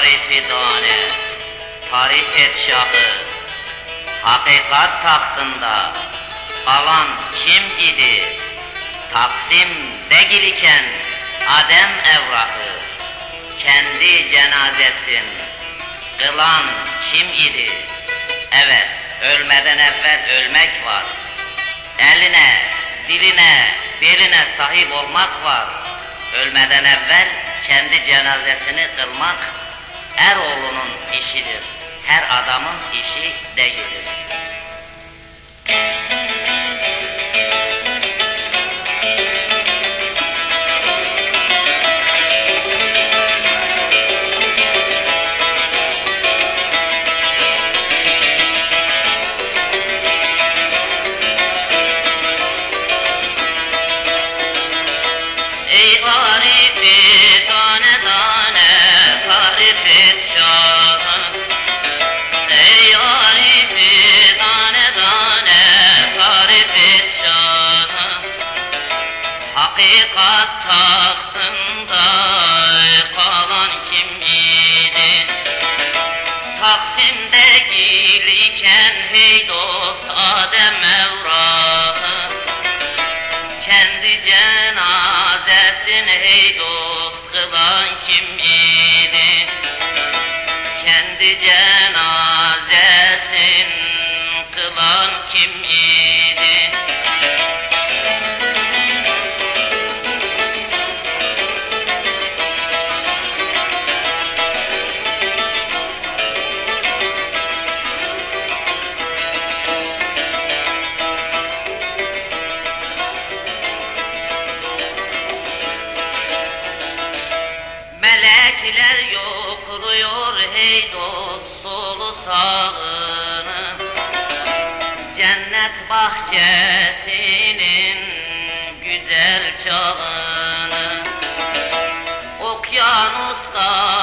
fidane Tarif et şahı Hakikat tahtında Kalan kim idi? Taksim değil iken Adem evrahı Kendi cenazesin Kılan kim idi? Evet ölmeden evvel ölmek var. Eline, diline, beline sahip olmak var. Ölmeden evvel kendi cenazesini kılmak er oğlunun işidir. Her adamın işi değildir. Taksim'de gelirken hey dost Adem evrahı kendi cenazesini hey dost kılan kim idi? Kendi cenazesin kılan kim idi? Melekler yokluyor hey dost solu sağını. Cennet bahçesinin güzel çağını Okyanusta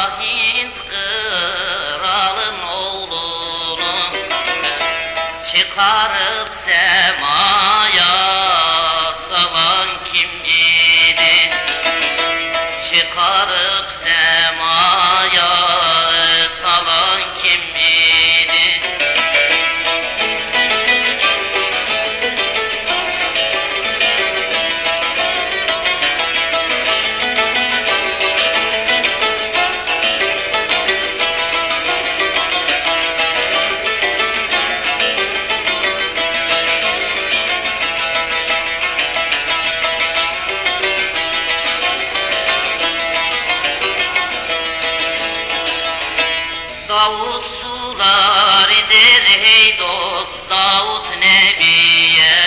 Davut sularidir hey dost Davut Nebiye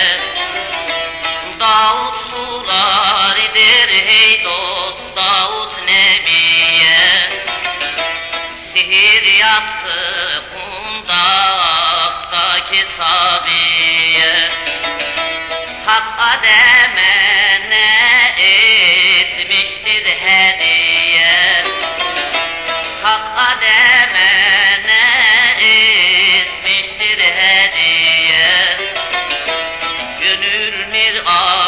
Davut sularidir hey dost Davut Nebiye Sihir yaptı kundaktaki sabiye. Hak Adem জীবনের